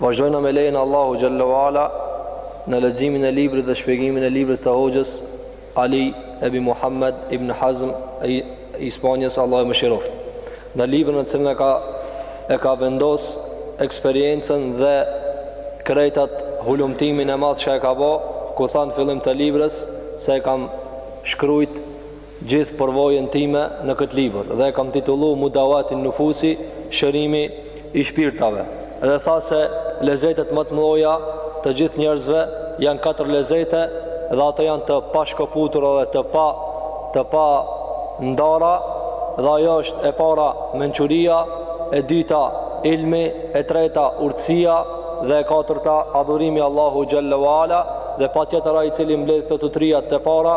Vazhdojna me lejen e Allahu xhalla u ala në leximin e librit dhe shpjegimin e librit të hoxhës Ali Ebi Muhammed Ibn Hazm i i Spanjës Allahu e mëshiroftë. Në librin në të cilin e ka e ka vendos eksperiencën dhe krejt at hulumtimin e madh që e ka bo, ku tha në fillim të librës se e kam shkrujt gjithë përvojën time në këtë libër dhe e kam titullu Mudawatin Nufusi, Shërimi i shpirtave, dhe tha se lezetet ma të mdhoja të gjithë njerëzve janë katër lezete dhe ato janë të pashkëputura dhe të pa të pandara dhe ajo është e para mençuria, e dyta ilmi, e treta urtësia dhe e katërta adhurimi Allahu xhalla wa'ala dhe patjetër ai i cili mbledh këto të trijat të para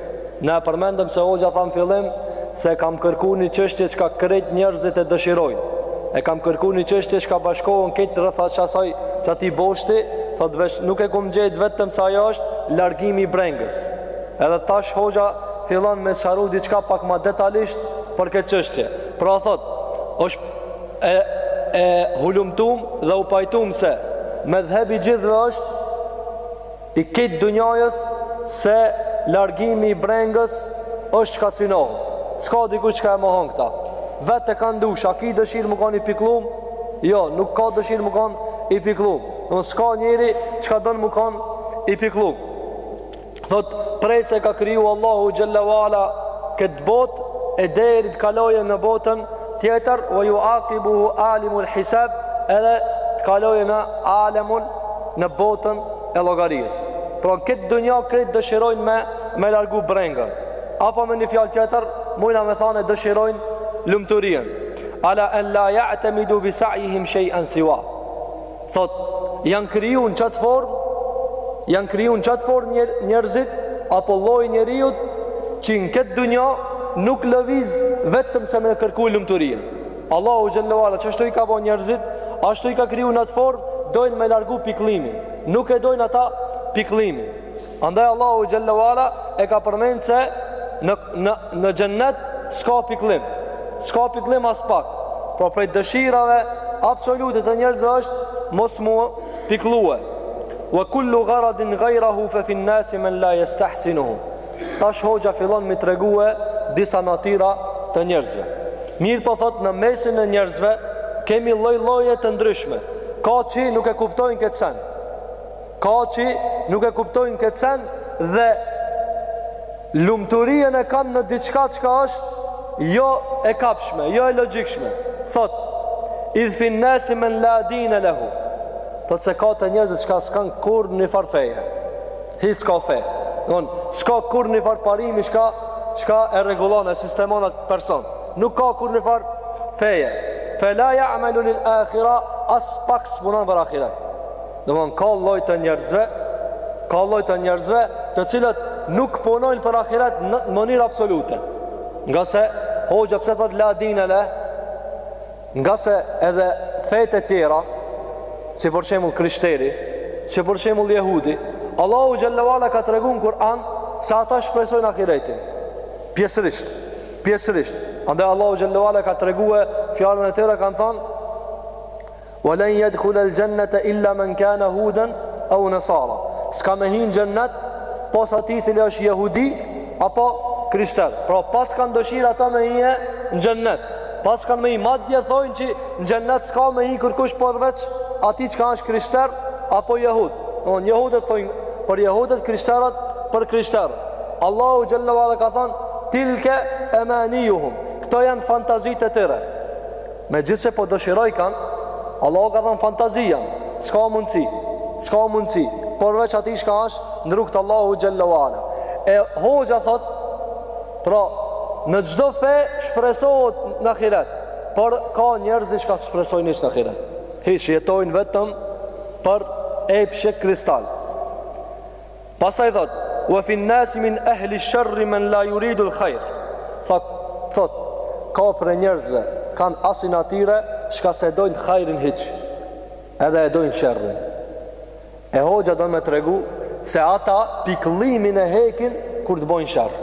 Ne e përmendëm se Hoxha tha në fillim se kam kërku një çështje çka krejt njerëzit e dëshirojnë. E kam kërku një çështje çka bashkohen krejt rreth qasaj qatij boshti, thot veç nuk e kum gjetë vetëm se ajo është largimi i brengës. Edhe tash Hoxha fillon me sqaru diçka pak ma detalisht për këtë çështje. Pra thot, është e, e hulumtum dhe u pajtum se medhhebi i gjithve është I krejt dunjajës se largimi i brengës është çka synohet. S'ka dikush çka e mohon këta. Vete kan dush, a ki dëshirë me kanë i pikllum? Jo, nuk ka dëshirë me kanë i pikllum. Në s'ka njeri çka don me kanë i pikllum. Thot, prej se ka kriju Allahu xhalla u ala këtë botë, e deri t'kaloje në botën tjetër, wa juakibuhu alemul hisab, edhe të kaloje në alemul në botën e llogarisë pra në këtë dunja krejt dëshirojnë me me largu brengën apo me një fjalë tjetër mujna me thanë dëshirojnë lumturien ala en la jatemidu bi sajihim shejen siwa thot janë kriju në qatë formë janë kriju në qatë formë njer, njerëzit apo lloji i njeriut që në këtë dunja nuk lëviz vetëm se me kërku lumturien Allahu xhalla u ala qashtu i ka bo njerëzit, ashtu i ka kriju në atë formë, dojnë me largu pikëllimin. Nuk e dojnë ata pikëllimin. Andaj Allahu xhalla u ala e ka përmend se në në në xhennet s'ka pikëllim. S'ka pikëllim aspak. Pra prej dëshirave absolute të njerëzve është mos mu pikëllue. Wa kullu gharadin ghayrahu fa fi an-nas man la yastahsinuhu. Tash hoxha fillon mi tregue disa natyra të njerëzve. Mirëpo thotë në mesin e njerëzve kemi lloj-lloje të ndryshme. Ka që nuk e kuptojnë këtë sen. Ka që nuk e kuptojnë këtë sen dhe lumturien e kanë në diçka çka është jo e kapshme, jo e logjikshme. Thotë idh fin nasi men la dine lehu. Thotë se ka të njerëzve çka s'kanë kurrnjëfarë feje. Hiç s'ka fe. Domethon, s'ka kurrnjëfarë parimi çka, çka e rregullon e sistemon atë person. Nuk ka kurrnjëfarë feje. Fela ja amelu lil akhira, aspak s'punon për ahiret. Domethon, ka lloje të njerëzve, ka lloje të njerëzve, të cilët nuk punojnë për ahiret në mënyrë absolute. Ngase, hoxha, pse thot la dine le, Ngase edhe fetë e tjera, si për shembull krishteri, si për shembull jehudi, Allahu xhele ue ala ka tregu në Kur'an se ata shpresojnë ahiretin. Pjesërisht, pjesërisht. Andaj Allahu xhele ue ala ka tregue fjalën e tyre kanë thënë Wa lan yadkhul al-jannata illa man kana hudan aw nasara. S'ka me hi n'xhennet pos atij cili është jehudi apo krishter. Pra pas kanë dëshirë ata me hi në xhennet. Po s'kanë me hi, madje thojnë që në xhennet s'ka me hi kërkush përveç atij çka është krishter apo jehud. Domethënë jehudet thojnë për jehudet krishterat për krishterat. Allahu xhele ue ala ka thonë tilke emanijuhum. Këto janë fantazitë e tyre. Megjithëse po dëshirojnë, kanë, Allahu ka thonë fantazi janë. S'ka mundësi, s'ka mundësi. Përveç atij çka është në rrugë t'Allahut xhele ue ala. E hoxha thotë Pra, në çdo fe shpresohet në ahiret, por ka njerëz çka s'shpresojnë hiç në ahiret. Hiç jetojnë vetëm për epshe kristal. Pastaj thot, "Wa fi an-nas min ahli ash-sharr man la yuridu al-khair." Thot, thot, ka prej njerëzve kanë asi natyre çka s'e dojnë hajrin hiç edhe e dojnë sherrin E hoxha don me tregu se ata pikëllimin e hekin kur të bojnë sherr.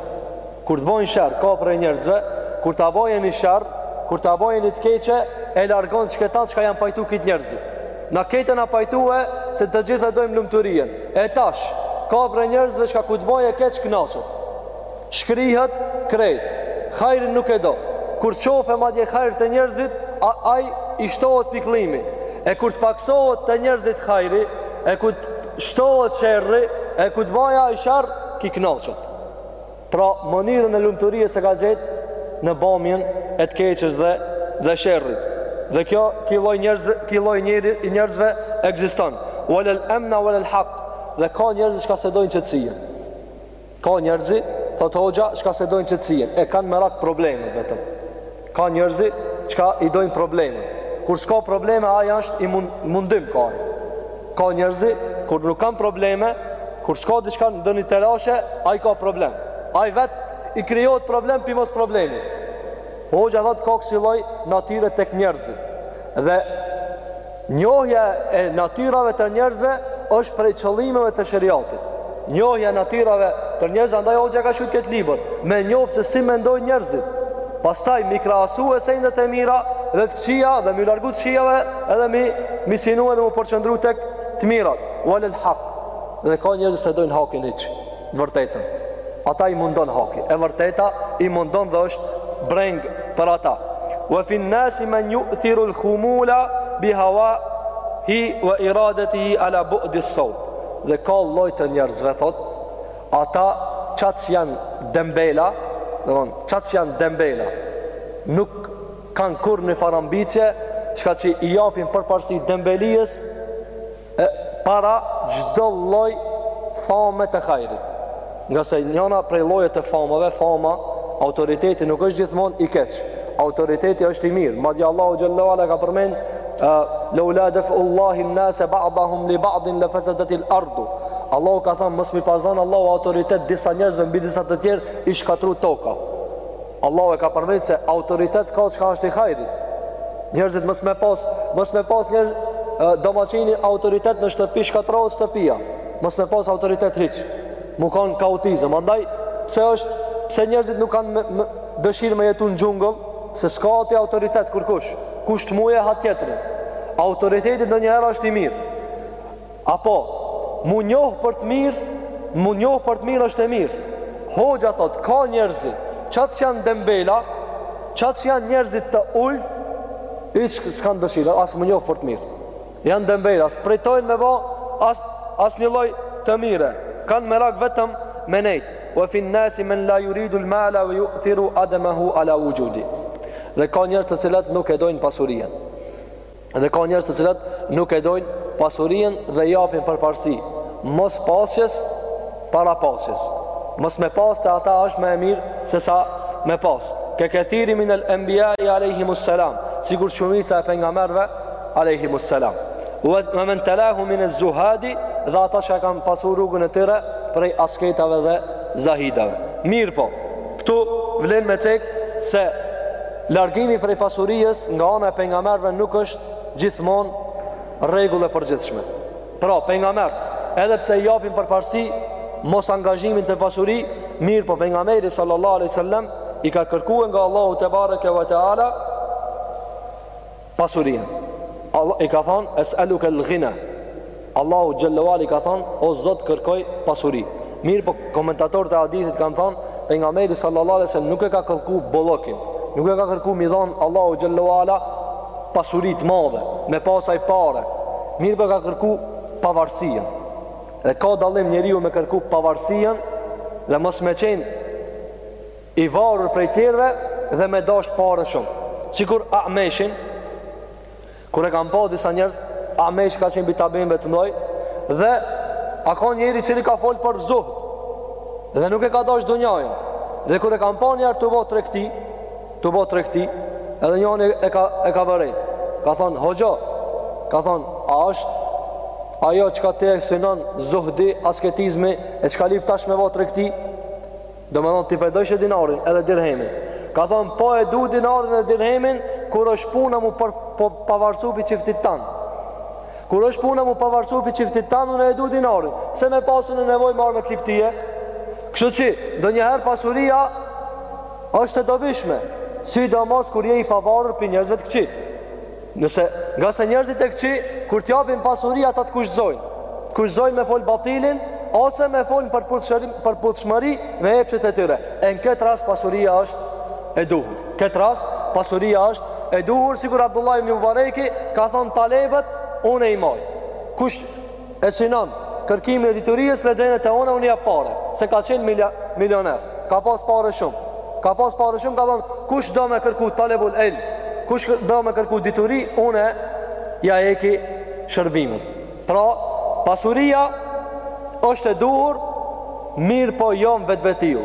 Kur të bojnë sherr ka prej njerëzve, kur ta boje ni sherr, kur ta boje ni të keqe, e largon qeta çka janë pajtu krejt njerëzit. Na krejt jena pajtue se të gjithë e dojmë lumturien. E tash ka prej njerëzve çka kur të boje keq kënaqet. Shkrihet krejt. Hajrin nuk e do. Kur shofe madje hajr te njerëzit, a, ai i shtohet pikëllimi. E kur të pakësohet te njerëzit hajri, e kur të shtohet sherri, e kur të baje ai sherr, ky kënaqet. Pra, mënyrën e lumturies e ka gjet në bamjen e të keqes dhe dhe sherrit. Dhe kjo ky lloj njerëz ky lloj i njerëzve ekziston. Wala al-amna wala al-haq. Dhe ka njerëz çka s'e dojnë qetësinë. Ka njerëzi, thotë hoxha, çka se dojnë qetësien, e kanë merak problemet vetëm. Ka njerëzi, çka i dojnë problemet. Kur s'ka probleme, ai është i mundim ka. Ka njerëzi, kur nuk kanë probleme, kur s'ka diçka ndonjë telashe, ai ka problem. Ai vetë i krijon problem pi mos problemi. Hoxha thotë, ka kësi lloj natyre tek njerëzit. Dhe Njohja e natyrave të njerëzve është prej qëllimeve të sheriatit. Njohja e natyrave të njerëzve, andaj Hoxha ka shkruar këtë libër, me njohë se si mendojnë njerëzit. Pastaj mi krahasue sendet e mira dhe të këqija dhe mi largu të këqijave edhe mi mi synue dhe mu përqëndru tek të mirat. Walel haq. Dhe ka njerëz që s'e dojnë hakin hiç. vërtetën. Ata i mundon haki. E vërteta i mundon dhe është brengë për ata. Wa fi an-nas man yu'thiru al-khumula bi hawa hi wa iradatihi ala bu'd as-sawt. Dhe ka lloj të njerëzve thotë, ata qaq janë dembela, do të thotë qaq janë dembela. Nuk kanë kurrë njëfar ambicie, çka që i japin përparësi dembelijës, para çdo lloj fame të hajrit. Ngase njëna prej llojeve të famave, fama, autoriteti nuk është gjithmonë i keq. Autoriteti është i mirë. Madje Allahu xhelle ve ala ka përmend Laula daf'u Allahi an-nas ba'dahum li ba'din la fasadatil ardu. Allahu ka thënë mos m'i pas dhon Allahu autoritet disa njerëzve mbi disa të tjerë ish shkatrru toka. Allahu e ka përmend se autoritet ka çka është i hajrit. Njerëzit mos me pas, mos me pas njeri domaçini autoritet në shtëpi shkatërrohet shtëpia. Mos më pas autoritet hiç. Mu kanë kaotizëm. Andaj pse është se njerëzit nuk kanë dëshirë me jetu në xhungëll, se s'ka aty autoritet kurkush. Kush të muje ha tjetrin. Autoriteti ndonjëherë është i mirë. Apo, mu njohë për të mirë, mu njohë për të mirë është e mirë. Hoxha thotë, ka njerëzi, qaq janë dembela, qaq janë njerëz të ultë, hiç s'kanë dëshirë, as mu njohë për të mirë. Janë dembela, përtojnë me bo, as asnjë lloj të mire. Kanë merak vetëm me nejtë. Wa fin nasi men la yuridu al mala wa yu'tiru adamahu ala wujudi. Dhe ka njerëz të cilët nuk e dojnë pasurien. Dhe ka njerëz të cilët nuk e dojnë pasurinë dhe japin përparësi mospasjes para pasjes. Mos me pas te ata është më e mirë se sa me pas. Ke kethirin min el enbijai alejhimus selam, sikur shumica e pejgamberve, alejhimus selam. Ve men telahum min ez-zuhadi dhe ata që e kanë pasu rrugën e tyre prej asketave dhe zahidave. Mirëpo, Këtu vlen me cekë se largimi prej pasuries nga ana e pejgamerëve nuk është gjithmonë rregull e përgjithshme. Pra, pejgamerët, edhe pse i japin përparësi, mosangazhimin te pasuri, mirëpo pejgameri sallallahu alai sallam i ka kërkue nga Allahu tebareke ve teala, Pasurien. Allahut i ka thonë es'eluke el-ghina. Allahu xhel-le ve ala i ka thonë o Zot kërkoj pasuri. Mirëpo komentatorët e hadithit kanë thonë pejgamberi sallallahu alaihi wasallam nuk e ka kërku bollëkin, nuk e ka kërku m'i dhonë Allahu xhel-le ve ala pasuri të madhe, me pas ai pare. Mirëpo e ka kërku pavarësien. E ka dallim njeriu me kërku pavarësien dhe mos me qenë i varur prej tjerëve dhe me dashtë pare shumë. Sikur Ameshin, kur e kanë pa disa njerëz, Ameshi ka qenë pi tabiinëve të mdhoj, dhe o ko njeri i cili ka folë për zuhd, dhe nuk e ka dashtë dunjajnë. Dhe kur e kanë pa njëherë tu bo tregti, tu bo tregti, edhe njoni e ka, e ka vërejt. Ka thonë, hoxhë, ka thonë, a është ajo çka ti e synon zuhdi, asketizmi, e çka lyp tash me bo tregti, Domethënë ti po e dojshe dinarin edhe dirhemin. Ka thonë po e du dinarin edhe dirhemin kur është puna m'u po, po pavarësu pi qyftit tan. Kur është puna m'u pavarësu pi qyftit tan, unë e du dinarin. Se me pas unë nevojë marre me t'lyp tye. Kështu që, ndonjëherë pasuria është e dobishme, sidomos kur je i pavarur pi njerëzve të këqij. Nëse, ngase njerëzit e këqij, kur t'japin pasuri ata të kushtëzojnë, t'kushtëzojnë me folë batilin, ose me folë në përputhshmëri me epshet e tyre. E në këtë rast pasuria është e duhur. Këtë rast pasuria është e duhur, sikur Abdullah ibn Mubareki ka thonë talebët, unë e i maj. Kush E synon, kërkimin e dituries le t'vjen te unë, unë i jap pare, se ka qenë milioner, ka pas pare shumë. Ka pas pare shumë, ka thonë, kush do me kërku talebul ilm, kush do me kërku dituri, unë ja heki shërbimet. Pra, pasuria është e duhur, mirëpo jo n'vetvetiu.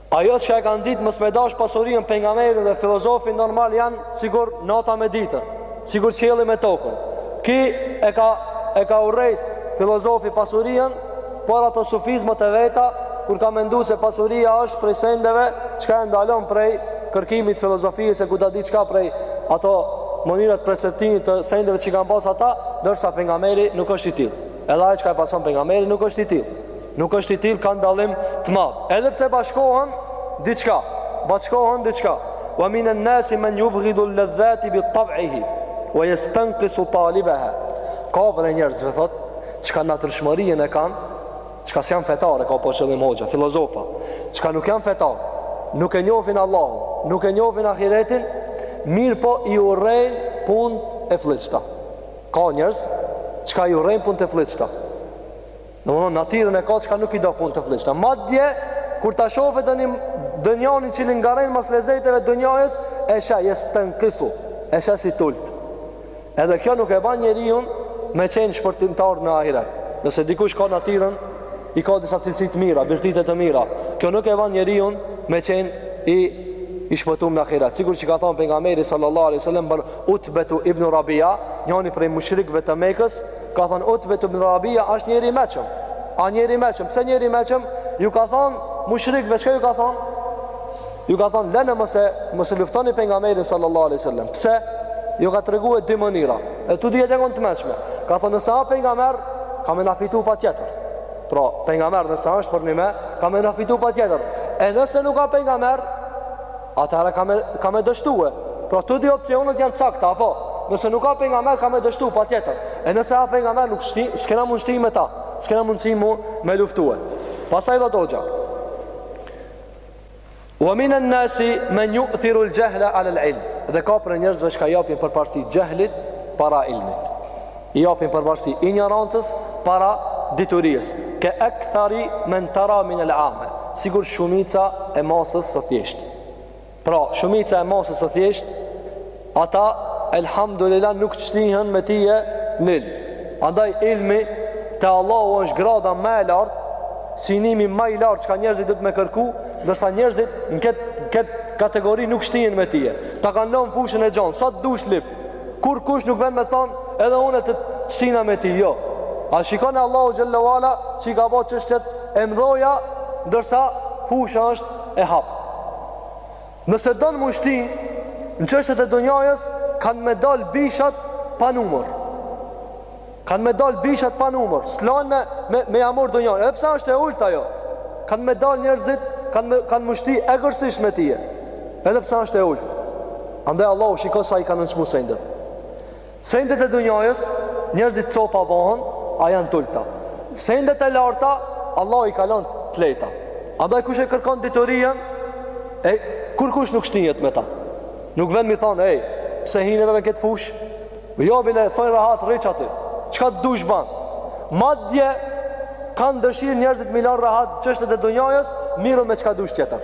Ajo çka e kanë ditë mos me dash pasurien pejgamberi dhe filozofi normal janë sikur nata me ditën, sikur qielli me tokën. Ky e ka e ka urrejt filozofi pasurien, për ato sofizmat e veta kur ka mendu se pasuria është prej sendeve çka e ndalon prej kërkimit t'filozofisë e ku ta di çka prej ato mënyra t'perceptimit të sendeve që i kanë pas ata, ndërsa pejgamberi nuk është i tillë. Edhe ai çka e pason pejgamberin nuk është i tillë. Nuk është i tillë kanë dallim të madh. Edhe pse bashkohen diçka, bashkohen diçka. Wa min an-nasi man yubghidu al-ladhati bi tab'ihi wa yastanqisu talibaha. Ka prej njerëzve thot, çka natyrshmërinë e kanë, çka s'janë fetarë, ka po qëllim hoxha, filozofa, çka nuk janë fetar, nuk e njohin Allahun, nuk e njohin ahiretin, mirë po i urrejnë punët e flliqta. Ka njerëz çka i urrejnë punë të flliqta. Domthonë natyrën e ka çka nuk i do punë të flliqta. Madje kur ta shohë doni dënjani që i ngarend mas lezeteve të dënjajës, e sheh yastanqisu e sheh si t'ult. Edhe kjo nuk e ban njeriun me qenë shpërtimtar në ahiret. Nëse dikush ka natyrën I ka disa cilësi të mira, virtyte të mira. Kjo nuk e bën njeriun me qenë i i shpëtuar në ahiret. Sikur që ka thënë pejgamberi sallallahu alaihi wasallam për Utbetu ibn Rabia, njëri prej mushrikëve të Mekës, ka thënë Utbetu ibn Rabia është njeri i meçëm. A njeri i meçëm? Pse njeri i meçëm? Ju ka thënë mushrikëve, çka ju ka thënë? Ju ka thonë, lene mos e, mos e luftoni pejgamberin sallallahu aleyhi sallam. Pse? Ju ka tregue dy mënyra. E tu dyt i tregon të meçme. Ka thonë, nëse a pejgamber, ka me na fitu pa tjetër. Pra, pejgamber, nëse është përnjime, ka me na fitu patjetër. E nëse nuk a pejgamber, atëherë ka me, ka me dështue. Pra, të dy opcionët janë t'sakta, apo? Nëse nuk a pejgamber, ka me dështu patjetër. E nëse a pejgamber, nuk shti, s'kena mundsi me ta. S'kena mundsi me luftue. Pastaj dhe të Wa min an-nasi man yu'thiru al-jahla 'ala al-'ilm. Dhe ka prej njerëzve çka i japin përparësi xhehlit para ilmit. I japin përparësi injorancës para diturisë. Ka akthari man tara min al-'ama. Sikur shumica e masës së thjeshtë. Pra, shumica e masës së thjeshtë Ata elhamdulila nuk shtihen me tije n'ilm. Andaj ilmi te Allahu është grada më e lartë, synimi më i lartë çka njerëzit duhet me kërku, ndërsa njerëzit në këtë këtë kategori nuk shtihen me tije. Ta kanë lënë fushën e gjon, sa të dush lip. Kur kush nuk vjen me thonë, edhe unë po shtina me ti, jo. A shikon Allahu xhel ve ala që i ka ba çështjet e mëdha, ndërsa fusha është e haptë. Nëse don mu shti në çështjet e dunjajës kanë me dal bishat pa numër. Kanë me dal bishat pa numër, s'lan me me me ja marr dunjan. Edhe pse është e ulët ajo. Kanë me dal njerëzit, kanë me kanë mu shti egërsisht me tije. Edhe pse është e ulët. Andaj Allahu shiko sa i ka nënçmu sendet. Sendet e dunjajës, njerëzit copa bohen, a janë tulta. Sendet e larta, Allah i kalon të lehta. Andaj kush e kërkon diturien, e kurkush nuk shtijet me ta. Nuk ven me i thon, ej, pse hineve me këtë fush? Jo, bile, thonë rahat, rri ç'aty. Çka të dush ban? Madje, kanë dëshirë njerëzit me i lan rahat, çështjet e dunjajës, miru me çka dush tjetër.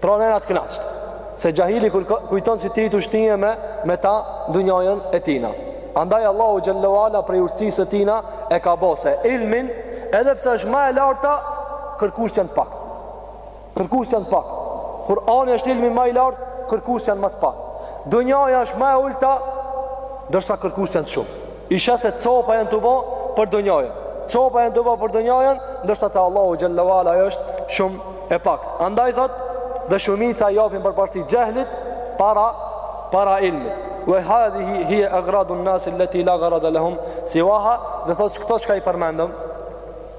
Pra nena të knaqt. Se xhahili kujton se ti je tu u shty me ta dunjanë e tina. Andaj Allahu xhelle ue ala prej urtësisë së tina e ka bo se ilmin, edhe pse është ma e larta kërkues janë të pakt. Kërkues janë të pakt. Kur'ani është ilmi ma i lartë, kërkues janë ma të pakt. Dunjaja është ma e ulta, ndërsa kërkues janë të shumt. E sheh se copa janë tu u bo për dunjanë Copa janë tu u bo për dunjanë Ndërsa te Allahu xhelle ue ala është shumë e pakt Andaj thot Dhe shumica i apin përparësi xhehlit Para, para ilmi Wa hadhihi hiya aghradun nasi allati la gharada lahum siwaha Dhe thot që këto çka i përmendëm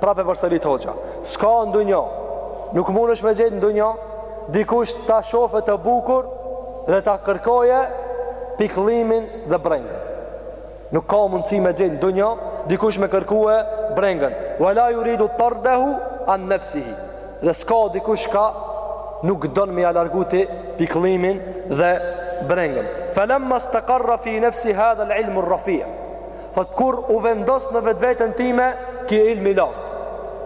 Prap e përsërit hoxha. S'ka n'dunja. Nuk mundesh me gjetë n'dunja dikush ta shofe të bukur dhe ta kërkoje pikëllimin dhe brengën. Nuk ka mundësi me gjetë n'dunja dikush me kërkue brengën. Wala yuridu tardahu an nafsihi. Dhe s'ka dikush që nuk don me e largu ti pikëllimin dhe brengën. Falamma istaqarra fi nafsi hadha al-ilm ar-rafi'. Thot kur u vendos në vetveten time ky ilm i lart.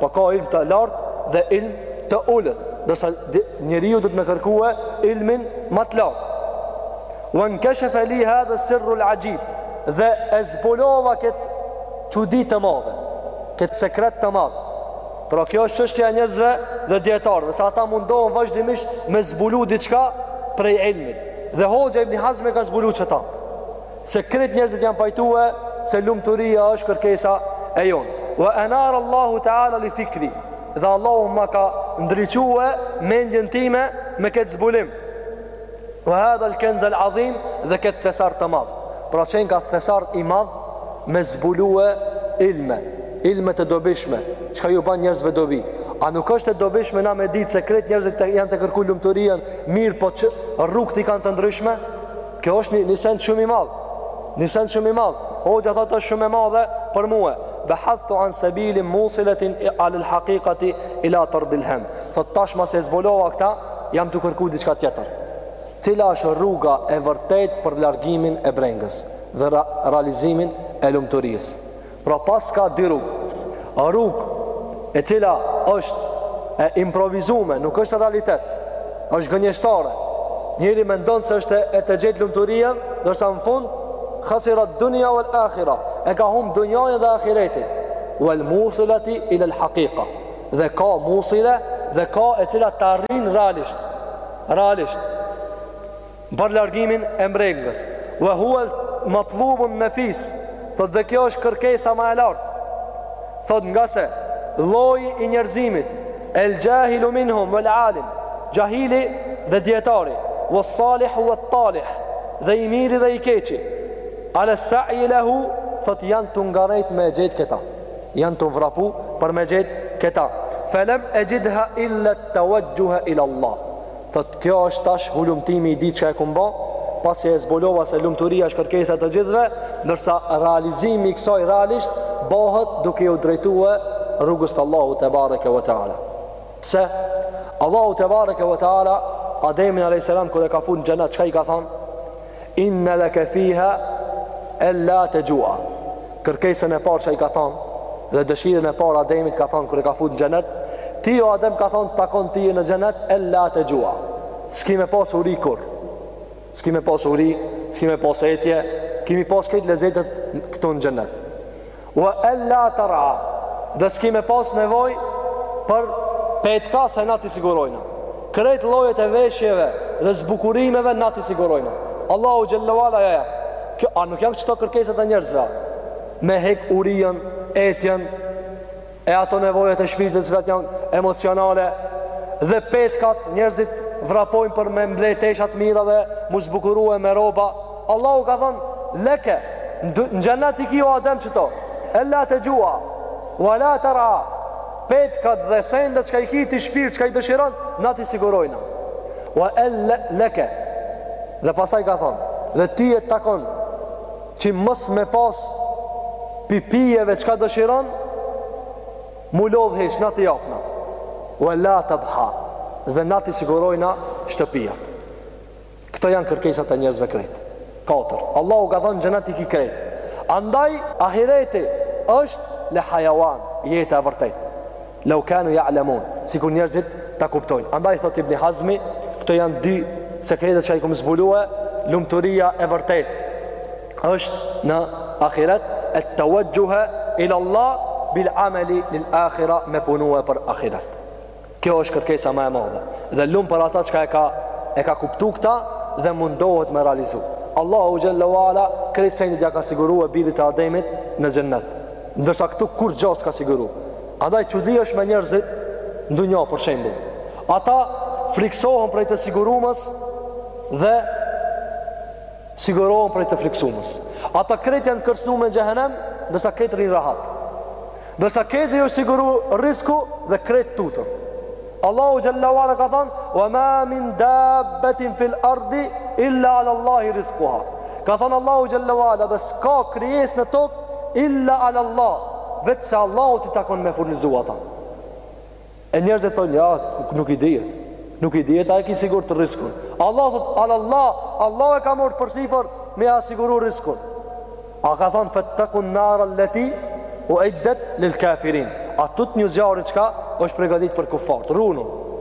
Po ka ilm të lart dhe ilm të ulët, ndërsa njeriu duhet me kërkue ilmin ma të lartë. Wa nkashafa li hadha sirru al-ajib. Dhe e zbulova kët çudi të madhe, kët sekret të madh. Pra kjo është çështja e njerëzve dhe dietarëve, se ata mundohen vazhdimisht me zbulu diçka prej ilmit. Dhe Hoxha Ibn Hazm e ka zbulu qeta. Se krejt njerëzit janë pajtue se lumturia është kërkesa e jonë. Wa anar Allahu ta'ala li fikri. Dhe Allahu ma ka ndriçue mendjen time me këtë zbulim. Wa hadha al-kanz al-azim dhe këtë thesar të madh. Pra qenka thesar i madh me zbulue ilme, ilme të dobishme, çka ju ban njerëzve dobi. A nuk është e dobishme na me ditë se krejt njerëzit janë tu kërku lumturinë, mirëpo rrugët i kanë të ndryshme? Kjo është ni send shumë i madh. Ni send shumë i madh. Hoxha thot është shumë e madhe për mua. Bahathtu an sabilin musilatin ala al haqiqati ila tardilham. Thot tash masi e zbulova këta, jam tu kërku diçka tjetër. Cila është rruga e vërtetë për largimin e brengës dhe realizimin e lumturisë? Pra pas ka dy rrugë. Rrugë e cila është e improvizume, nuk është realitet. Është gënjeshtare. Njeri mendon se është e te gjetë lumturia, ndërsa n'fund khasira dunya wal akhira. E ka humb dunjanë dhe ahiretin. Wal musilati ila al haqiqa. Dhe ka musile dhe ka e cila të arrin realisht. Realisht. Për largimin e brengës. Wa huwa matlubun nafis. Thotë dhe kjo është kërkesa ma e lartë. Thotë ngase lloji i njerëzimit el jahilu minhum wal alim. Xhahili dhe dijetari, was salih wat talih dhe i miri dhe i keqi. Ala sa'i lahu thotë janë tu nga krejt me e gjetë këta. Janë tu vrapu për me gjetë këta. Falam ajidha illa tawajjuh ila Allah. Thotë, kjo është tash hulumtimi i dytë që e kum bo, pasi e zbulova se lumturia është kërkesa e të gjithëve, ndërsa realizimi i kësaj realisht bahet duke ju drejtue rrugës të Allahut tebareke ve teala. Pse? Allahu tebareke ve teala Ademin alayhis salam kur e ka fut në xhenet, çka i ka thonë? Inna laka fiha alla tajua. Kërkesën e parë që i ka thonë dhe dëshirën e parë Ademit ka thonë kur e ka fut në xhenet, ti o Adem ka thonë t'takon ti në xhenet alla tajua. S'ki me pas uri kurr. S'ki me pas uri, s'ki me pas etje, ki me i pas krejt lezetet këtu në xhenet. Wa alla ta'ra dhe s'ki me pas nevojë për petka se na t'i sigurojna. Krejt llojet e veshjeve dhe zbukurimeve na t'i sigurojna. Allahu xhelle ve ala ja jep. Kjo a nuk janë qëto kërkesat e njerëzve? Me hek urien, etjen, e ato nevojat e shpirtit të cilat janë emocionale dhe petkat njerëzit vrapojnë për me ble tesha të mira dhe m'u zbukurue me roba Allahu ka thonë leke në xhenet i ki o Adem qëto alla tajua wa la ta'ra petkat dhe sendet çka i ki ti n'shpirt çka i dëshiron na t'i sigurojna wa inna leke dhe pastaj ka thonë dhe tije t'takon Që mos me pas prej pijeve çka dëshiron, m'u lodh hiç na t'i japna. Wa la tadha dhe na t'i sigurojna shtëpijat. Këto janë kërkesat e njerëzve krejt. Katër. Allahu ka thonë n'xhenet i ki krejt. Andaj ahireti është le hajawan, jeta e vërtetë. Leu kanu ja'lemun, sikur njerëzit ta kuptojnë. Andaj thot Ibn Hazmi, këto janë dy sekretet çka i kam zbulue, lumturia e vërtet është në ahiret ettevexhuhu il Allah bil ameli lil akhira me punue për ahiret. Kjo është kërkesa më e madhe. Dhe lum për ata që e ka e ka kuptu këta dhe mundohet me realizu. Allahu Xhelle ve Ala krejt senet ia ka sigurue birit të Ademit në xhennet. Ndërsa këtu kurgja s' ka siguru. Andaj çudi është me njerëzit në dunja për shembull. Ata friksohen prej të sigurumës dhe sigurohen prej të friksumës. Ata krejt janë kërcnu me xhehenem, ndërsa krejt rrin rahat. Ndërsa krejt u është siguru rizku dhe krejt tuten. Allahu xhelle ve ala ka thanë: "Wa ma min dabbatin fil ardi illa ala Allahi rizquha." Ka thanë Allahu xhelle ve ala, "Dhe s'ka krijesë në tokë illa ala Allah, veçse Allahut i takon me furnizu ata. E njerëzit thonë, ja, nuk i dihet, nuk i dihet, a e ki sigurt rizkun. Allah thot, ala Allah, Allah e ka marr përsipër me ia siguru rizkun. A ka thanë, fettekun nara leti uiddet lil kafirin. A tutnju zjarrit çka është pregadit për kufart, ruhuni.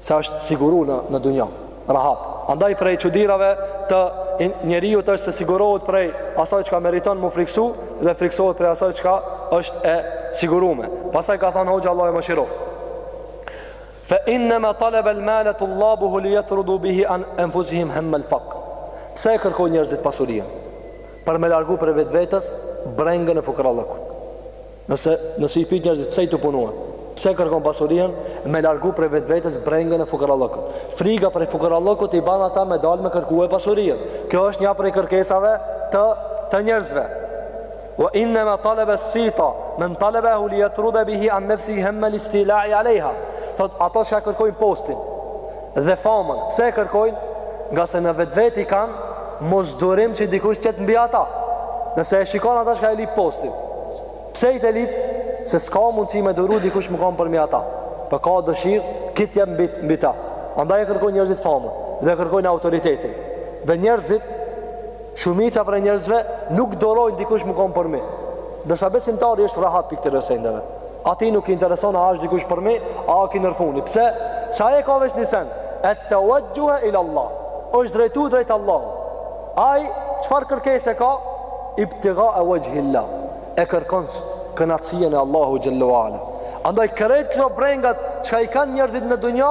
se është siguru në në dunja rahat andaj prej çudinave të njeriut është se sigurohet prej asaj çka meriton mu friksu dhe friksohet prej asaj çka është e sigurume pastaj ka thanë hoxha Allahu e mëshiroftë fa inna ma talaba al mal tullabuhu li yatrudu bihi an anfusihim hamma al faqr pse e kërkojnë njerëzit pasurinë për me largu prej vetvetes brengën e fukarallëkut Nëse, nëse i pyjt njerëzit pse je tu punu, pse kërkon pasurien, me largu prej vetvetes brengën e fukarallëkut. Friga prej fukarallëkut i banë ata me dalë me kërkue pasurien. Kjo është një prej kërkesave të, të njerëzve. Wa inna ma talaba sita man talabahu li yatruda bihi an nafsihi hamma listila'i alejha. Thot ata çka e kërkojnë postin, Dhe famën, pse e kërkojnë? Nga se në vetvete kanë mosdurim që dikush t'jetë mbi ata. Nëse e shikon ata çka e lip postin. Pse je tu e lip? Se s'ka mundësi me duru dikush me kanë përmi ata. Po ka dëshirë, ky t'jet mbi, mbi ta. Andaj e kërkojnë njërzit famën dhe e kërkojnë autoritetin. Dhe njërzit Shumica prej njerëzve nuk durojnë dikush me kan përmi. Ndërsa besimtari është rahat pi ktyre sendeve. Atij nuk i intereson a është dikush përmi, a është ky nërfuni. Pse? Se ai e ka veç një sen? Ettevexhuhu il Allah. është drejtu drejt Allah. Aj, çfarë kërkes e ka? Ibtigae vexhhil-lah. E kërkon kënaqësien e Allahut xhelle ve ala. Andaj krejt këto brengat çka i kanë njerëzit në dunja,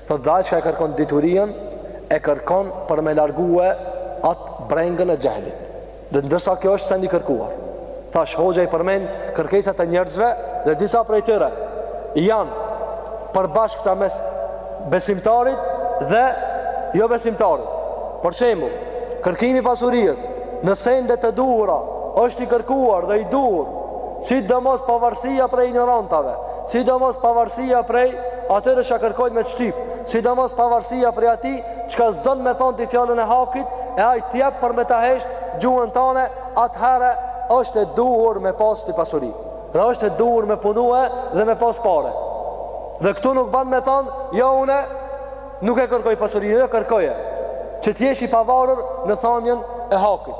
Thotë dhe ai çka e kërkon diturien e kërkon për me largue atë brengën e xhehlit. Dhe ndërsa kjo është send i kërkuar. Thash hoxha i përmend kërkesat e njerëzve dhe disa prej tyre janë përbashkëta mes besimtarit dhe jobesimtarit. Për shembull, kërkimi i pasuries në sende të duhura është i kërkuar dhe i duhur Sidomos pavarësia prej injorantave, sidomos pavarësia prej atyre që kërkojnë me t'shtyp, sidomos pavarësia prej atij çka s'don me thonë ti fjalën e hakit, e ai të jep për me ta hesht gjuhën tane, atëherë është e duhur me pas ti pasuri. Dhe është e duhur me punue dhe me pas pare. Dhe këtu nuk ban me thonë, jo une nuk e kërkoj pasuri, jo kërkoje. Që t'jesh i pavarur në thanjen e hakit.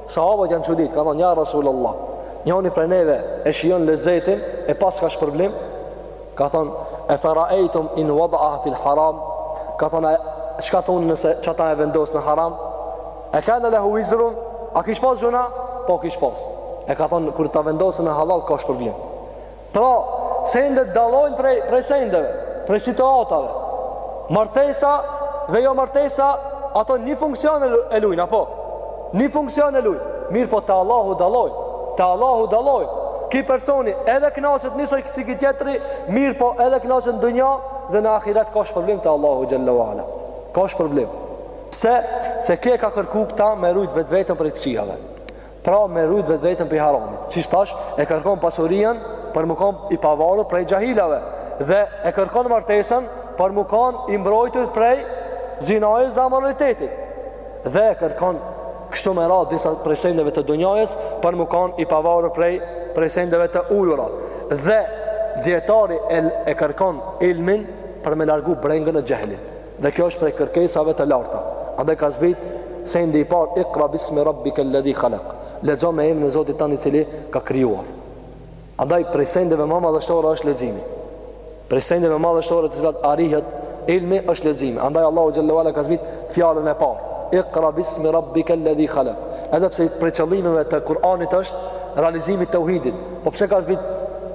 Sahabët janë çuditë, kanë thënë ja Resulullah, njoni prej neve e shijon lezetin e pas ka shpërblim, ka thënë e fe raejtum in wada'aha fil haram, ka thënë çka thuni nëse qata e vendos në haram, e kane lehu wizrun, a kish pas gjunah? Po kish pas. E ka thënë kur ta vendosë në hallall ka shpërblim. Pra, sendet dallojnë prej prej sendeve, prej situatave. Martesa dhe jo martesa, ato një funksion e lujnë apo një funksion e lujnë. Mirëpo te Allahu dallojnë, te Allahu dallojnë. Ki personi edhe kënaqet nisoj si ki tjetri, mirëpo edhe kënaqet në dunja dhe në ahiret ka shpërblim te Allahu xhelle ue ala. Ka shpërblim. Pse? Se ki e ka kërku këta me rujt vetveten prej të kqijave. Pra me rujt vetveten prej haramit Siç thash e kërkon pasurien Për me kon i pavaru prej xhahilave Dhe e kërkon martesën Për me kon i mbrojtur prej Zinajës dhe amoralitetit Dhe e kërkon kështu me radhë Disa prej sendeve të dunjajës Për me kon i pavaru prej Prej sendeve të ulura Dhe dijetari e, e kërkon ilmin Për me largu brengën e xhehlit Dhe kjo është prej kërkesave të larta. Andaj ka zbrit sendi i parë Iqra bismi rabbika alladhi khalaq. Lexo me emrin e Zotit tënd i cili ka krijuar. Andaj prej sendeve ma madhështore është leximi. Prej sendeve ma madhështore të cilat arrihet ilmi është leximi. Andaj Allahu xhelle ue ala ka zbrit fjalën e parë Iqra bismi rabbika alladhi khalaq. Edhe pse prej qëllimeve të Kur'anit është realizimi i tauhidit. Po pse ka zbrit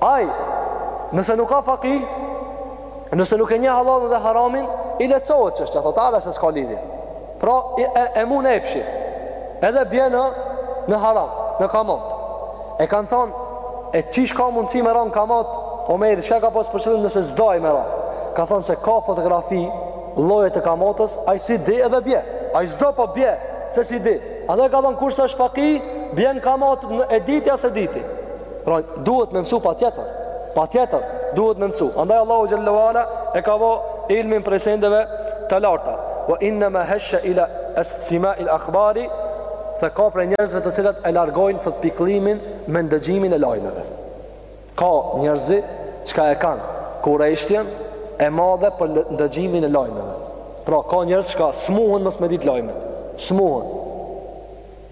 Ai, nëse nuk ka fakih, nëse nuk e njeh hallallin dhe haramin, i lehtsohet çështja, thot vetes s'ka lidhje. Pra, e, e, e mund e epshi. Edhe bje në, në haram, në kamat. E kanë thonë, e qysh ka mundësi me ra n'kamat, Omeri çka ka pas për qëllim nëse s'do ai me ra. Ka thonë se ka fotografi, lloje të kamatës, ai s'i di edhe bje. Ai s'do po bje, se s'i di. Andaj ka thonë, kush s'është fakih, bje në kamat, e diti, a s'e diti. Pra duhet me mësu patjetër Patjetër duhet me mësu Andaj Allahu Xhelle ve Ala e ka bo ilmin prej sendeve të larta Wa innama hashsha ila sama'il akhbari Dhe ka prej njerëzve të cilat e largojnë thot pikllimin me ndëgjimin e lajmeve Ka njerëz çka e kanë kureshtjen e madhe për ndëgjimin e lajmeve Pra ka njerëz çka smuhen mos me dit lajme Smuhen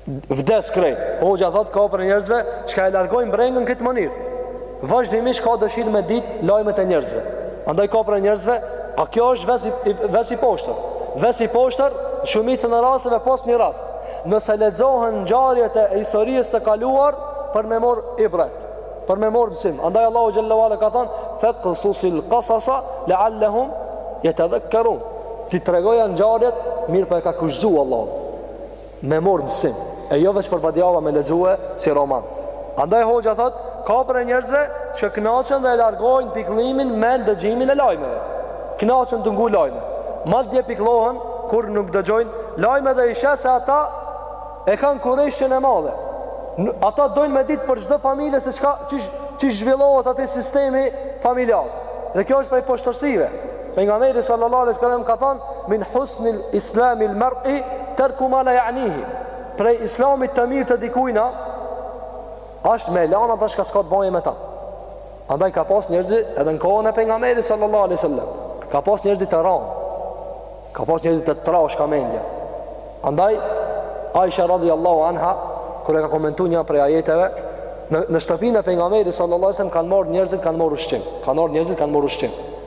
Vdes krejt. Hoxha thot ka prej njerëzve çka e largojnë brengën këtë mënyrë. Vazhdimisht ka dëshirë me dit lajmet e njerëzve. Andaj ka prej njerëzve, a kjo është ves i, ves i poshtër. Ves i poshtër shumicën e rasteve pos një rast. Nëse lexohen ngjarjet e historisë së kaluar për me mor ibret, për me mor mësim. Andaj Allahu xhelle ve ala ka thanë faqsusil qasasa la'allahum yatadhakkarun. Ti tregojau ngjarjet, mirëpo e ka kushtëzu Allahu. me mor mësim e jo veç për badjava me lexue si roman andaj hoxha thot ka prej njerëzve që kënaqen dhe e largojnë pikëllimin me dëgjimin e lajmeve kënaqen tu ngu lajme madje pikëllohen kur nuk dëgjojnë lajme dhe i sheh se ata e kanë kureshtjen e madhe ata dojnë me ditë për çdo familje se çka qysh qysh zhvillohet aty sistemi familjar dhe kjo është prej poshtërsive Pejgamberi sallallahu alaihi wasallam ka thanë min husnil islamil mar'i tarkuhu ma la ya'nihi. Prej islamit të mirë të dikujna është me e lan atë çka s'ka të baje me ta. Andaj ka pas njerëz edhe në kohën e pejgamberit sallallahu alaihi wasallam. Ka pas njerëz të randë. Ka pas njerëz të trash ka mendja. Andaj Aisha radhiyallahu anha kur e ka komentu një prej ajeteve në në shtëpinë e pejgamberit sallallahu alaihi wasallam kanë marrë njerëz kanë marrë ushqim. Kanë marrë njerëz kanë marrë ushqim.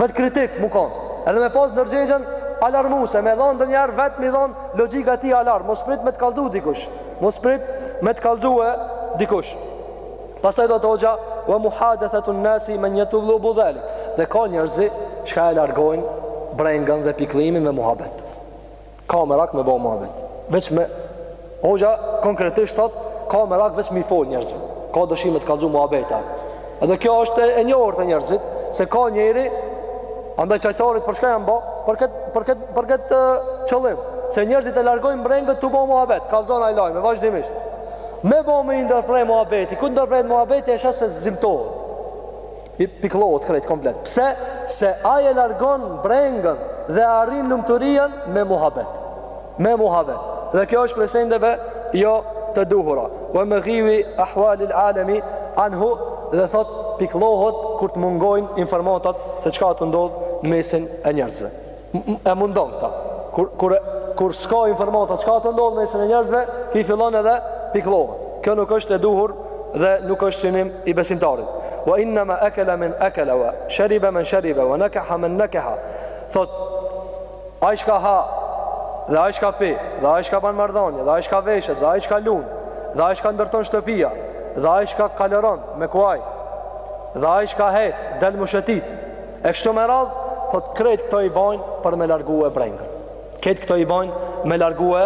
Vetë kritik mu kon. Edhe me pas ndërgjegjen alarmuese, me dhon ndonjëherë vetë me i dhon logjika e tij alarm, mos prit me të kallxu dikush. Mos prit me të kallxue dikush. Pastaj thotë hoxha wa muhadathatu an-nasi man yatlubu dhalik. Dhe ka njerëz çka e largojnë brengën dhe pikëllimin me muhabet. Ka merak me bo muhabet Veç me Hoxha konkretisht thot Ka merak veç me i fol njerëzve Ka dëshirë me të kalzu muhabeta Edhe kjo është e njohur te njerëzit Se ka njeri Andaj çajtoret për çka janë bo Për këtë për kët, për kët, qëllim Se njerëzit e largojnë brengët tu bo muhabet Kalzon ai lajme vazhdimisht Me bo me iu ndërpre muhabeti Kur ndërprehet muhabeti e sheh se zymtohet i pikëllohet krejt komplet. Pse? Se ai e largon brengën dhe arrin lumturinë me muhabet. Me muhabet. Dhe kjo është prej sendeve jo të duhura. Wa maghibi ahwal al-alami anhu dhe thot pikëllohet kur të mungojnë informatat se çka tu ndodh në mesin e njerëzve. e mundon këta. Kur kur kur s'ka informata, çka â tu ndodh n'mesin e njerëzve, ky fillon edhe pikllohet. Kjo nuk është e duhur dhe nuk është synim i besimtarit. Wa innama akala man akala wa shariba man shariba wa nakaha man nakaha. Thot ai çka ha dhe ai çka pi, dhe ai çka ban marrëdhënie, dhe ai çka veshet, dhe ai çka lun, dhe ai çka ndërton shtëpia, dhe ai çka kaloron me kuaj, dhe ai çka hec, del me shëtit, E kështu me radhë, thotë krejt këto i bajnë për me largue brengën. Krejt këto i bajnë me largue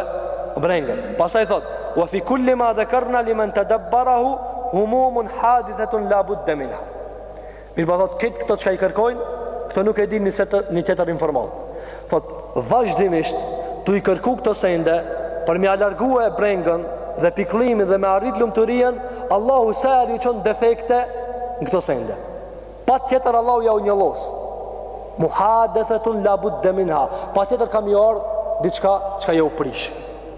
brengën. Pastaj thotë, wa fi kulli ma dhekerna li men tedebbarahu, humumun hadithetun la budde minha. Mirëpo thotë, krejt këto çka i kërkojnë, këto nuk e din një, send, një tjetër informatë. Thotë, vazhdimisht, tu i kërku këto sende, për me ia largue brengën dhe pikllimin dhe me arrit lumturien, Allahu sa herë ju çon defekte në këto sende. Patjetër Allahu jau njëllos Muhadethetun la budde minha Patjetër ka me ardhë diçka çka jau prish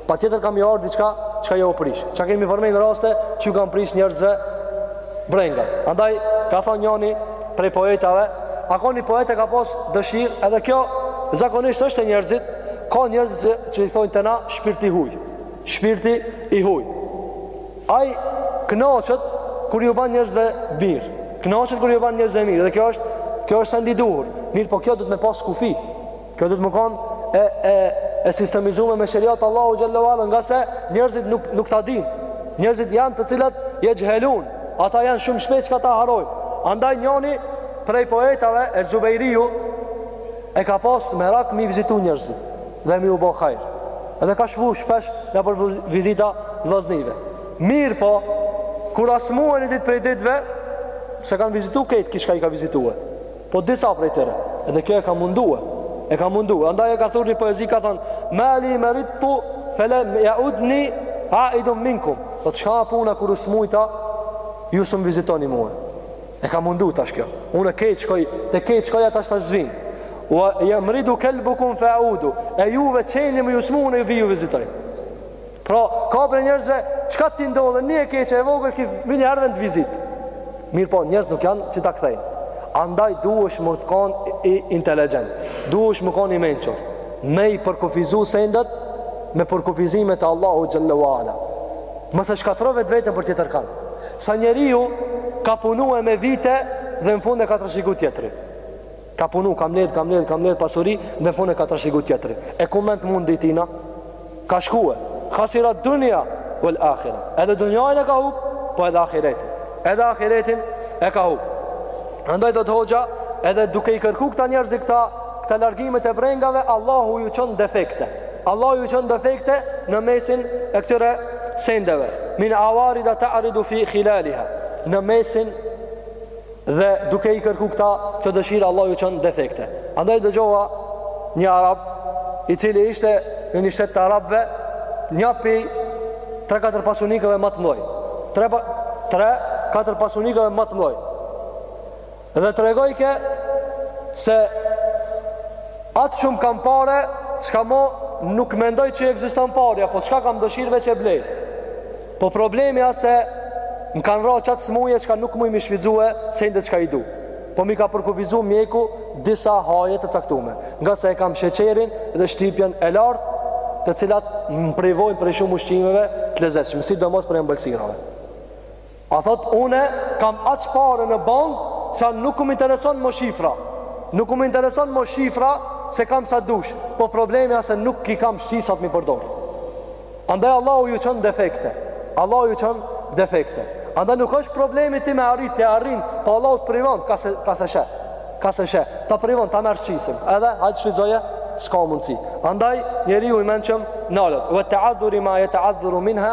Patjetër ka me ardhë diçka çka jau prish Çka kemi përmend raste që ju kan prish njerëzve brenga Andaj ka thanë njoni prej poetave A ka një poet e ka pas dëshirë edhe kjo zakonisht është te njerëzit Ka njerëzit që, që i thonë te na shpirti i huj Shpirti i huj Ai kënaqet kur ju bën njerëzve mirë. Kënaqet kur ju bën njerëzve mirë dhe kjo është kjo është send i duhur. Mirëpo kjo duhet me pas kufi. Kjo duhet me kon e e e sistemizume me sheriat t'Allahut xhelle ue ala, ngase njerëzit nuk nuk ta dinë. Njerëzit janë të cilët jexhhelun. Ata janë shumë shpejt çka ta harrojnë. Andaj njëri prej poetave e Zubejriu e ka pas merak m'i vizitu njerëzit. dhe me ju bo hajr. Edhe ka shku shpesh nëpër vizita vllaznive. Mirëpo, kur â smue një ditë prej ditëve, s'e kanë vizitu krejt çka i ka vizitue. Po disa prej tyre, edhe kjo e ka mundue. E ka mundue. Andaj e ka thurë një poezi ka thanë, Ma li meridtu, felem jaudni aidun minkum. Thotë çka puna kur u smujta, ju s'më vizitoni mue. E ka mundu tash kjo. Unë te krejt shkoj, te krejt shkoj ata tash s'vijn. Wa jamridu kelbukum fe eudu. E juve qeni me ju smu unë ju vi ju vizitoj. Pra, ka prej njerëzve, çka t'i ndodhet, një e keqe e vogël, ky vin i ardhen në vizit. Mirëpo, njerëz nuk janë që ta kthejnë. Andaj duhesh me kanë i inteligjent, duhesh me kanë i mençur. Me i përkufizu sendet, me përkufizimet e Allahut xhelle ue ala. Mos e shkatrro vetveten për tjetërkan. Sa njeriu ka punue me vite dhe në fund e ka trashëgu tjetri. Ka punu, ka mledh, ka mledh, ka mledh pasuri dhe në fund e ka trashëgu tjetri. E ku met mundi i tina? Ka shkue. Khasira dunja uel akhira. Edhe dunjajnë e ka hup, po edhe akhiretin. Edhe akhiretin e ka hup. Andaj thotë hoxha, edhe duke i kërku këta njerëzit këta, këta largimet e brengave, Allahu ju çon defekte. Allahu ju çon defekte në mesin e këtyre sendeve. Min awarida ta'ridu fi khilaliha. Në mesin dhe duke i kërku këta këto dëshirë Allahu ju çon defekte. Andaj dëgjova një arab i cili ishte në një shtet të arabëve, një pi 3-4 pasunikëve më të mëdhenj. 3 4 pasunikëve më të mëdhenj. Dhe tregojke se aq shumë kam pare, s'ka mo nuk mendoj që i ekziston parja, po çka kam dëshirë veç e blej. Po problemi është se më kanë ra aq smuje çka nuk muj m'i shfrytëzue sendet çka i du. Po mi ka përkufizu mjeku disa haje të caktume. Ngase e kam sheqerin dhe shtypjen e lartë, të cilat më privojnë prej shumë ushqimeve të lezetshme, sidomos prej ëmbëlsirave. A thotë une kam aq pare në bank sa nuk më intereson më shifra nuk më intereson më shifra se kam sa dush po problemi a se nuk i kam shqisat mi përdor andaj Allahu ju çon defekte Allahu ju çon defekte andaj nuk është problemi ti me arrit ti arrin po Allahu të privon ka s'e, ka s'e sheh ka s'e sheh ta privon ta merr shqisën edhe hajt shfrytëzoje s'ka mundësi andaj njeriu i mençëm nalet ve teadhuri ma jeteadhuru minha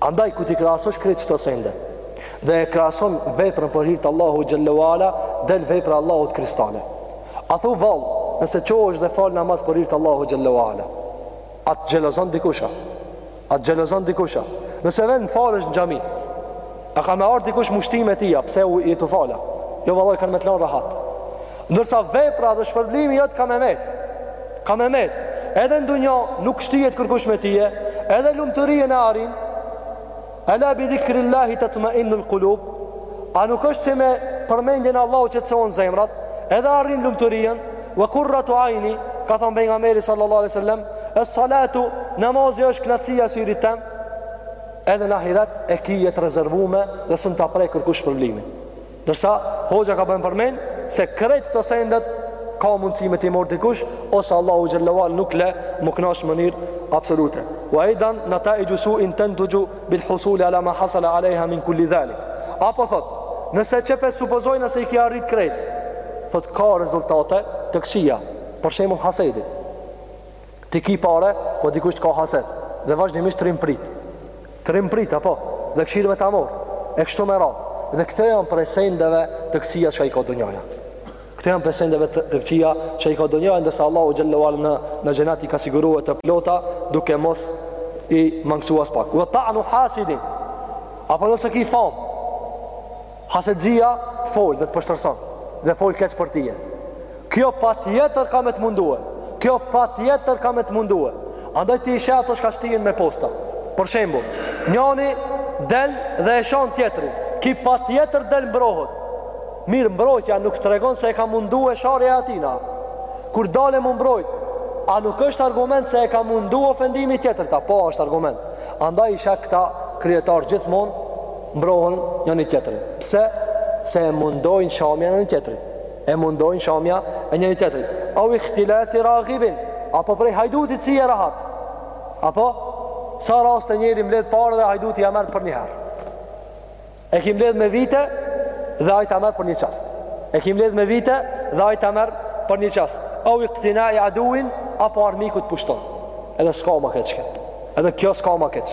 Andaj kur t'i krahasosh krejt këto sende dhe e krahason veprën për hir të Allahut xhelle ue ala, del vepra e Allahut kristale. Athu vallë, nëse çohesh dhe fal namaz për hir të Allahut xhelle ue ala. A t'xhelozon dikush a? A t'xhelozon dikush a? Nëse vjen falesh në xhami. A ka me ardh dikush m'u shti me ty a, pse je tu u fal a? Jo vallahi kanë me të lanë rahat. Ndërsa vepra dhe shpërblimi jot ka me met. Ka me met. Edhe në dunja nuk shtihet kërkush me tije, edhe lumturinë e arrin. Ala bi dhikrillahi tatma'inul qulub. A nuk është se me përmendjen e Allahut qetësohen zemrat, edhe arrin lumturinë, wa qurratu aini, ka thënë pejgamberi sallallahu alaihi wasallam, es-salatu namazi është knaqsia e syrit tem. Edhe në ahiret e ki të rezervume dhe s'un ta pre kërkush shpërblimin. Ndërsa hoxha kah po e përmend se krejt këto sendet ka mundësi me t'i marr dikush ose Allahu xhelle ue ala nuk le m'u kënaq në mënyrë absolute. Wa aidan nataiju su'in tantuju bil husul ala ma hasala alaiha min kulli dhalik. Apo thot, nëse qe pe supozojna se i ke arrit krejt, thot ka rezultate të këqija, për shembull hasedi. Ti ki pare, po dikush të ka hased Dhe vazhdimisht të rri n'prit Të rri n'prit, apo Dhe kqyr me ta marr E kështu me radhë Dhe këto janë prej sendeve të këqija çka i ka dunjaja Këto janë prej sendeve të, të këqija çka i ka dunjaja Ndërsa Allahu xhel-le ve ala në, në xhenet i ka sigurue të plota Duke mos i mangësu aspak Ve ta'nu hasidin Apo nëse ki fam Hasedxhia të fol dhe të poshtërson dhe fol keq për ty. Kjo patjetër ka me të mundue. Kjo patjetër ka me të mundue. Andaj ti i sheh ata çka shtihen me posta. Për shembull, njani del dhe e shan tjetrin. Ky patjetër del mbrohet. Mirë, mbrojtja nuk tregon se e ka mundue sharja e atina. Kur del me u mbrojt, a nuk është argument se e ka mundu ofendimi tjetër ta, po është argument. Andaj i sheh këta kryetarë gjithmonë mbrohen njani tjetrin. Pse? Se e mundon shamja e njani tjetrit. E mundon shamja e njani tjetrit. Eu ihtilasi ragibin, apo prej hajdutit s'je rahat. Apo, sa raste njeri mbledh pare dhe hajduti ja merr përnjëherë. E ki mbledh me vite dhe ai ta merr për një çast. E ki mbledh me vite dhe ai ta merr për një çast. Eu iktinai aduvin, apo armiku t'pushton. Edhe s'ka ma keq. Edhe kjo s'ka ma keq.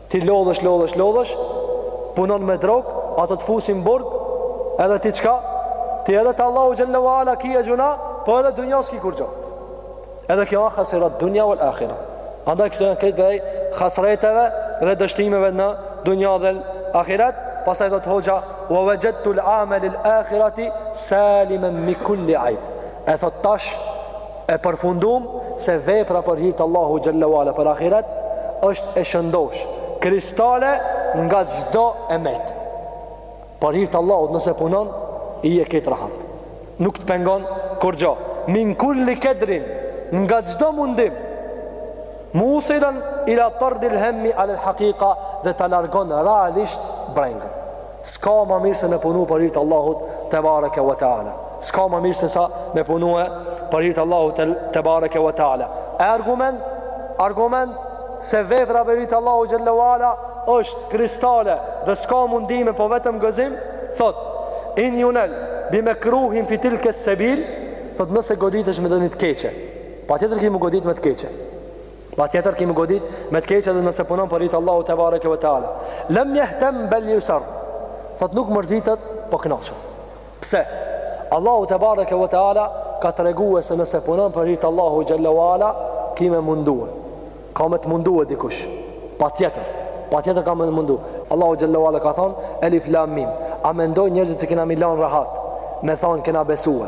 Ti lodhesh, lodhesh, lodhesh, punon me drogë, ata të fusin n'burg, edhe ti çka, ti edhe te Allahu xhel-le ve ala kie gjynah, po edhe n'dunja s'ki kurgjo. Edhe kjo a hasired-dunja vel ahira. Andaj kështu janë këto prej hasreteve dhe dështimeve në dunja dhe ahiret, pastaj thot hoxha, ve vexhedtul amele lil ahireti salimen min kulli ajb. E thot tash, E përfundum se vepra për hir të Allahut xhel-le ve ala për ahiret është e shëndoshë, kristale nga çdo e metë. Për hir të Allahut nëse punon, je qetë, rahat. Nuk të pengon kurgjo. Min kulli kederin nga çdo mundim. Musilen ila tardil hemmi alel hakika dhe ta largon realisht brengën. S'ka ma mirë se me punu për hir të Allahut tebareke ve teala. S'ka ma mirë sesa me punue për hir të Allahut tebareke ve teala. E argument, argument se vepra për hir të Allahut xhel-le ve ala është kristale dhe s'ka mundime po vetëm gëzim, thot, in junel bi mekruhin fi tilkes-sebil, thot nëse goditesh me ndonjë të keqe. Patjetër ki me u godit me të keqe. Patjetër ki me u godit me të keqe dhe nëse punon për hir të Allahut tebareke ve teala. Lem jehtem bel jusarr. Thot nuk mërzitet, po kënaqet. Pse? Allahu tebareke ve teala ka tregue se nëse punon për hir të Allahut xhel-le ve ala, ki me u mundue. Ka me të mundue dikush. Patjetër. Patjetër ka me të mundu. Allahu xhel-le ve ala ka thon Elif Lam Mim. A mendojnë njerëzit se kena me i lan rahat me thon kena besue.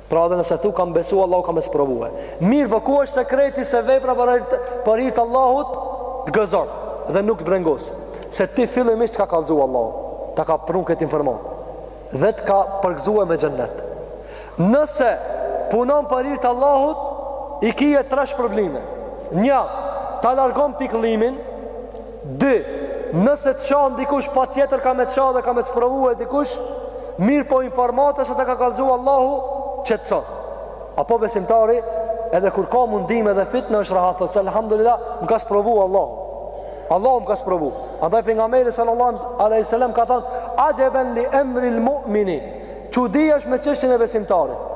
Pra dhe nëse thu kam besu Allahu ka me sprovue Mirëpo ku është sekreti se vepra për hirë të Allahut të gëzon dhe nuk të brengos Se ti fillimisht të ka kallzu Allahu Ta ka prun këtë informatë Dhe të ka përgzue me xhennet Nëse punon për hirë të Allahut I kije trash probleme Nja Ta largon pikëllimin Dy, Nëse të shan dikush patjetër ka me t'sha dhe ka me sprovue dikush, mirëpo informata se ta ka kallzu Allahu, qetëson. Apo besimtari, edhe kur ka mundime dhe fitne është rahat, thotë, alhamdulillah, më ka sprovu Allahu. Allahu më ka sprovu. Andaj pejgamberi sallallahu alaihi sallam ka thonë, axheben li emri l-mu'mini, çudi është me çështjen e besimtarit.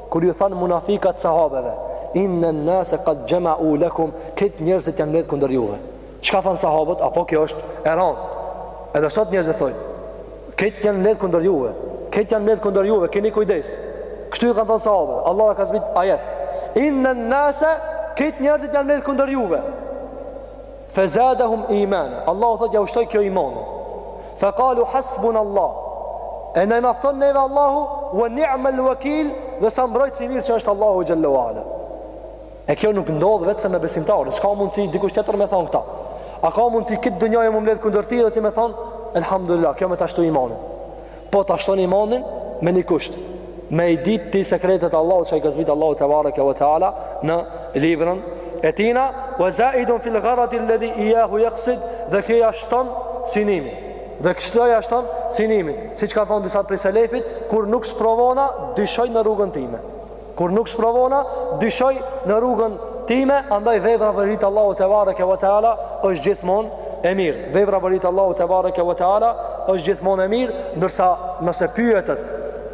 Kur ju thanë munafikat sahabeve, innen-nase kad xhemau lekum, kejt njerëzit janë mledhë kundër juve. Çka thanë sahabët? Apo kjo është e randë. Edhe sot njerëzit thojnë, kejt janë mledhë kundër juve, kejt janë mledhë kundër juve, keni kujdes. Kështu ju kanë thanë sahabëve, Allahu e ka zbit ajet. Innen-nase kejt njerëzit janë mledhë kundër juve. Fe zadahum imana. Allahu thotë jau shtoi kjo iman. Fa qalu hasbun Allah. E na mjafton neve Allahu wa ni'mal wakil dhe sa mbrojtës i mirë që është Allahu xhelle ue ala. E kjo nuk ndodh veçse me besimtarë. S'ka mundsi dikush tjetër me thon këta? A ka mundsi kejt dynjaja me u mbledh kundër ti dhe ti me thon elhamdulillah, kjo me ta shtu imanin. Po ta shton imanin me një kusht. Me i ditë ti sekretet e Allahut që i ka zbit Allahu tebareke ve teala në librin e tina. Ve zaidun fil garadi ledhi ijjahu jeksid dhe kjo ja shton synimin. Dhe kështu ja shton synimin. Siç ka thonë disa prej selefit, kur nuk sprovona, dyshoj në rrugën time. Kur nuk sprovona, dyshoj në rrugën time, andaj vepra për hirë të Allahut tebareke ve teala, është gjithmonë e mirë. Vepra për hirë të Allahut tebareke ve teala, është gjithmonë e mirë, ndërsa nëse pyetet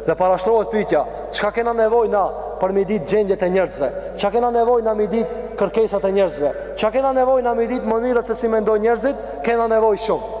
dhe parashtrohet pyetja, çka kena nevojë na për me i ditë gjendjet e njerëzve, çka kena nevojë na me i ditë kërkesat e njerëzve, çka kena nevojë na me i ditë mënyrat se si mendojnë njerëzit, kena nevojë shumë.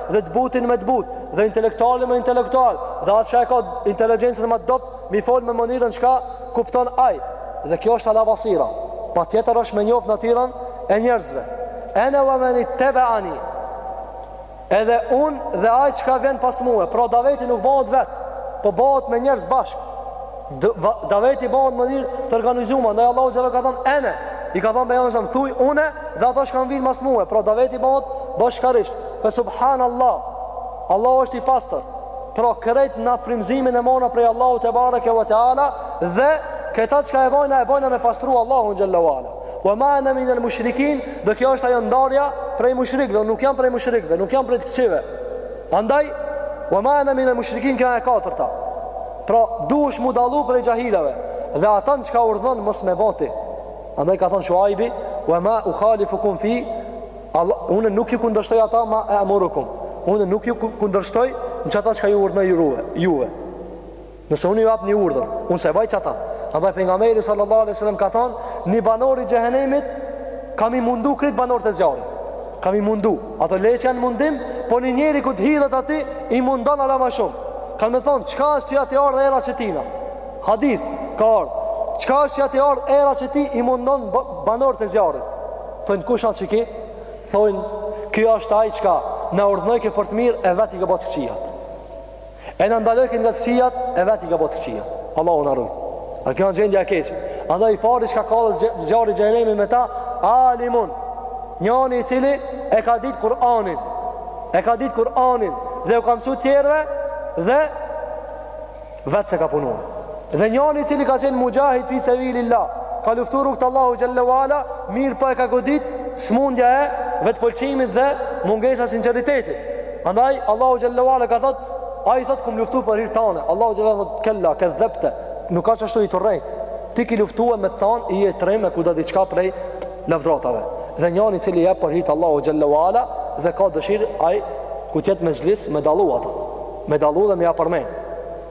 dhe të butin me të butë dhe intelektualin me intelektual dhe atë që e ka inteligjencën më të dobët me i fol me mënyrën çka kupton ai dhe kjo është ala basira patjetër është me njoft natyrën e njerëzve ene wa meni tebeani edhe un dhe ai çka vjen pas mua pra daveti nuk bëhet vet po bëhet me njerëz bashkë Daveti bëhet në mënyrë të organizuar, ndaj Allahu xhelle ka thënë ene, i ka thënë bejë zëm thuj unë dhe ata çka vinë mas mua, pra daveti bëhet bashkarisht. Fa subhanallahu. Allahu është i pastër. Pra krejt na frymëzimin e mona prej Allahut tebareke ve teala dhe këta çka e bëjnë e bëjnë me pastru Allahu xhelle ue ala. Wa ma ana min al mushrikin, dhe kjo është ajo ndarja prej mushrikëve, nuk janë prej mushrikëve, nuk janë prej të këqijve. Andaj wa ma ana min al mushrikin ka e katërta. Pra duhesh m'u dallu prej xhahilave Dhe ata çka urdhnon mos me ba ti Andaj ka thonë Shuajbi Ue ma ukhalifukum fi, Unë nuk ju kundërshtoj ata ma e amurukum Unë nuk ju kundërshtoj në qata çka ju urdhnoj juve, juve Nëse unë ju jap një urdhën Unë s'e baj qata Andaj pejgamberi sallallahu alejhi ue selem ka thonë Një banor i xhehenemit Ka me i mundu krejt banorët e zjarrit Ka me i mundu Ata le që janë n'mundim, po një njeri kur të hidhet aty, i mundon ala ma shumë. Kanë me thonë, çka është që ja t'i ardhë era qëtina? Hadith, ka ardhë. Çka është që ja t'i ardhë era qëtij, i mundon banorët e zjarrit? Thojnë, kush a qiki? Thojnë, kjo është ai çka na urdhnojke për të mirë, e vetë i ka bo t'këqijat. E na ndalojke nga të këqijat, e vetë i ka bo të këqijat. Allahu na rujt. A kjo është gjendja e keqe. Andaj i pari çka kallet zjarri i xhehenemit me ta, alimun. Njani i cili e ka ditë Kur'anin, e ka ditë Kur'anin dhe u ka msu tjerëve dhe vetë s'e ka punuar. Dhe njani i cili ka qenë muxhahid fi sebilillah, ka luftu n'rrugë të Allahut xhelle ue ala, mirëpo e ka godit smundja e vetpëlqimit dhe mungesa e sinqeritetit. Andaj Allahu xhelle ue ala ka thot, ai thot kum luftu për hir tane. Allahu xhallahu thot kella kedhebte, nuk a qashtu je tu rrejt. Ti ke luftuar me t'thon je trim e kudo diçka prej lavdratave. Dhe njani i cili jep për hir të Allahut xhelle ue ala dhe ka dëshirë ai kur t'jetë n'mexhlis me dallu ato. Me dallu dhe me ja përmend.